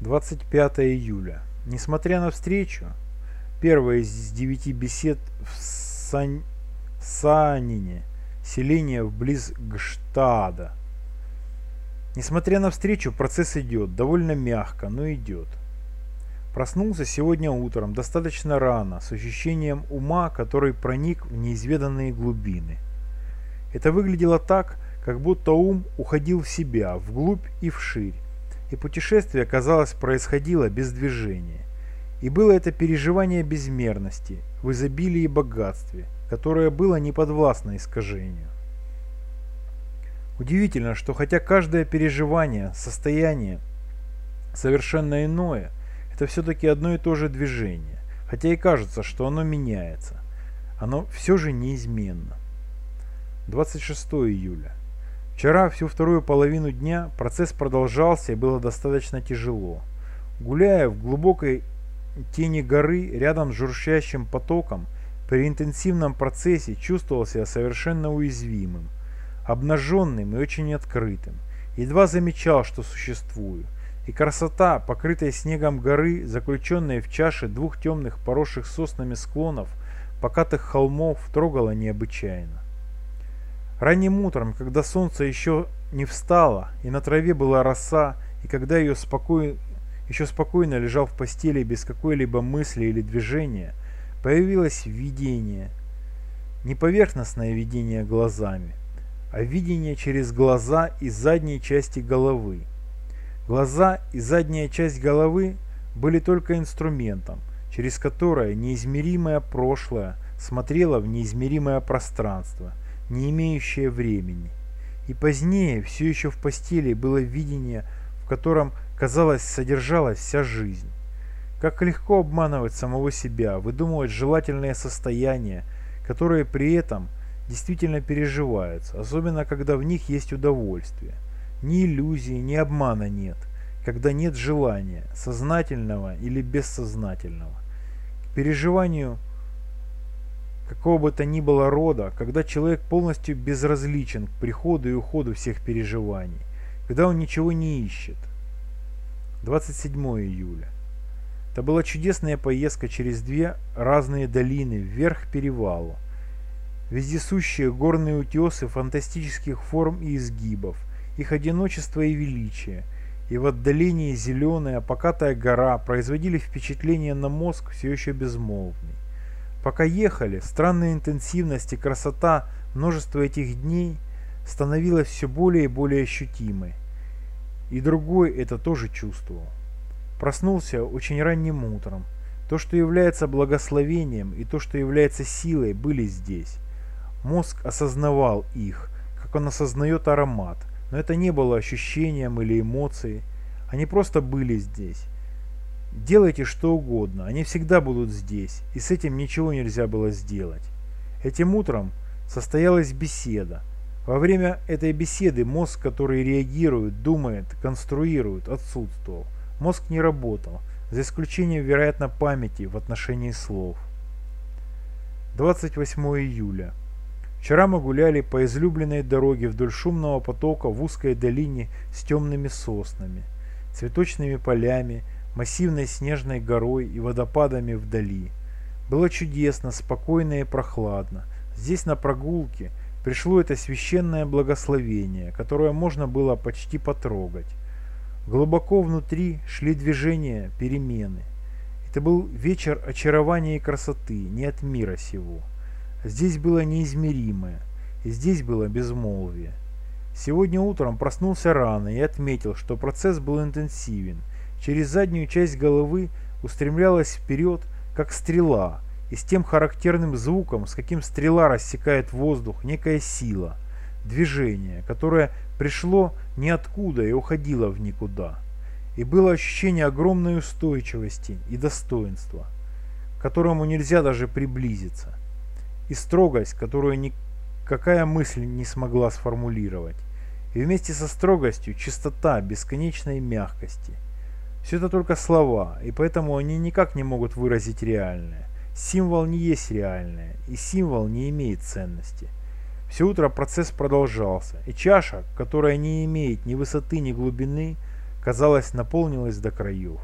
25 июля. Несмотря на встречу, первая из девяти бесед в Сан... Санине, селение вблиз Гштада. Несмотря на встречу, процесс идет, довольно мягко, но идет. Проснулся сегодня утром, достаточно рано, с ощущением ума, который проник в неизведанные глубины. Это выглядело так, как будто ум уходил в себя, вглубь и вширь, и путешествие, казалось, происходило без движения. И было это переживание безмерности, в изобилии и богатстве, которое было неподвластно искажению. Удивительно, что хотя каждое переживание, состояние совершенно иное, это все-таки одно и то же движение, хотя и кажется, что оно меняется. Оно все же неизменно. 26 июля. Вчера всю вторую половину дня процесс продолжался и было достаточно тяжело. Гуляя в глубокой тени горы рядом с журчащим потоком, при интенсивном процессе чувствовал себя совершенно уязвимым, обнаженным и очень открытым. Едва замечал, что существую. И красота, покрытая снегом горы, заключенная в чаше двух темных поросших соснами склонов, покатых холмов, трогала необычайно. Ранним утром, когда солнце еще не встало, и на траве была роса, и когда ее спокой... еще спокойно лежал в постели без какой-либо мысли или движения, появилось видение. Не поверхностное видение глазами, а видение через глаза и задней части головы. Глаза и задняя часть головы были только инструментом, через которое неизмеримое прошлое смотрело в неизмеримое пространство – не имеющее времени. И позднее, все еще в постели, было видение, в котором, казалось, содержалась вся жизнь. Как легко обманывать самого себя, выдумывать желательные состояния, которые при этом действительно переживаются, особенно когда в них есть удовольствие. Ни иллюзии, ни обмана нет, когда нет желания, сознательного или бессознательного. К переживанию какого бы то ни было рода, когда человек полностью безразличен к приходу и уходу всех переживаний, когда он ничего не ищет. 27 июля. Это была чудесная поездка через две разные долины вверх перевалу. Вездесущие горные утесы фантастических форм и изгибов, их одиночество и величие, и в отдалении зеленая покатая гора производили впечатление на мозг все еще безмолвный. Пока ехали, странная интенсивность и красота множества этих дней становилась все более и более ощутимой. И другой это тоже чувствовал. Проснулся очень ранним утром. То, что является благословением, и то, что является силой, были здесь. Мозг осознавал их, как он осознает аромат, но это не было ощущением или эмоцией. Они просто были здесь. Делайте что угодно, они всегда будут здесь, и с этим ничего нельзя было сделать. Этим утром состоялась беседа. Во время этой беседы мозг, который реагирует, думает, конструирует, отсутствовал. Мозг не работал, за исключением, вероятно, памяти в отношении слов. 28 июля. Вчера мы гуляли по излюбленной дороге вдоль шумного потока в узкой долине с темными соснами, цветочными полями, массивной снежной горой и водопадами вдали. Было чудесно, спокойно и прохладно. Здесь на прогулке пришло это священное благословение, которое можно было почти потрогать. Глубоко внутри шли движения, перемены. Это был вечер очарования и красоты, не от мира сего. Здесь было неизмеримое, и здесь было безмолвие. Сегодня утром проснулся рано и отметил, что процесс был интенсивен – через заднюю часть головы устремлялась вперед, как стрела, и с тем характерным звуком, с каким стрела рассекает воздух, некая сила, движение, которое пришло ниоткуда и уходило в никуда. И было ощущение огромной устойчивости и достоинства, к которому нельзя даже приблизиться, и строгость, которую никакая мысль не смогла сформулировать, и вместе со строгостью чистота бесконечной мягкости – все это только слова, и поэтому они никак не могут выразить реальное. Символ не есть реальное, и символ не имеет ценности. Все утро процесс продолжался, и чаша, которая не имеет ни высоты, ни глубины, казалось, наполнилось до краев.